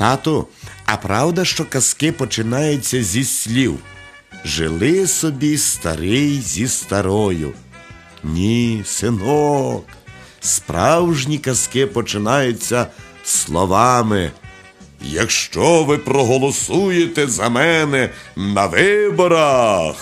Тату, а правда, що казки починаються зі слів? Жили собі старий зі старою. Ні, синок. Справжні казки починаються словами. Якщо ви проголосуєте за мене на виборах.